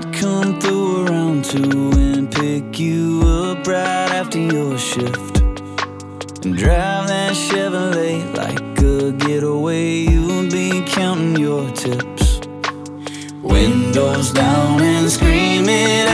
come through around two and pick you up right after your shift. And drive that Chevrolet like a getaway. You'd be counting your tips. Windows down and screaming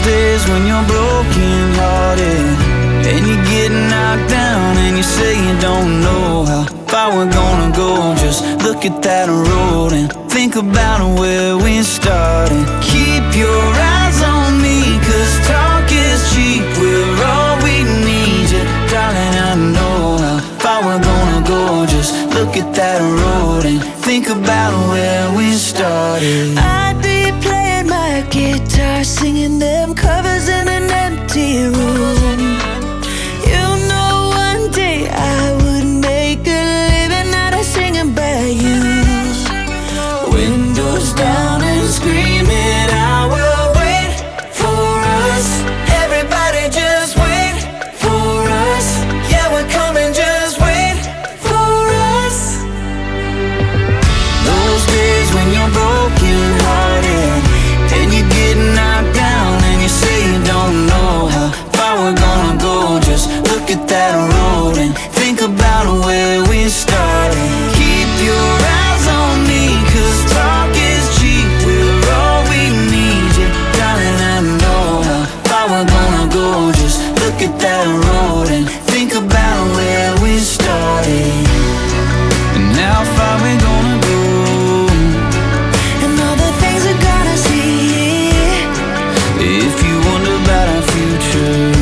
Those days when you're broken hearted and you get knocked down and you say you don't know how far we're gonna go. Just look at that road and think about where we started. Keep your eyes on me, cause talk is cheap. We're all we need, yeah, darling. I know how far we're gonna go. Just look at that road and think about where we started. I'd singing them covers look at that road and think about where we started. And how far we're gonna go? And all the things we're gonna see. If you wonder about our future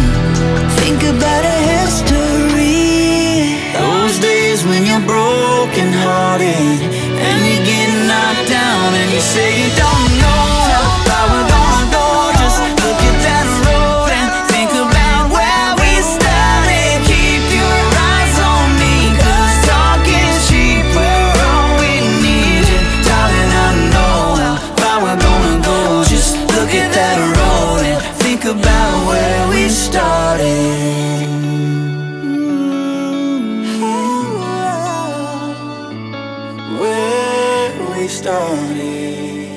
Think about our history. Those days when you're broken hearted And you get knocked down and you say you don't where we started.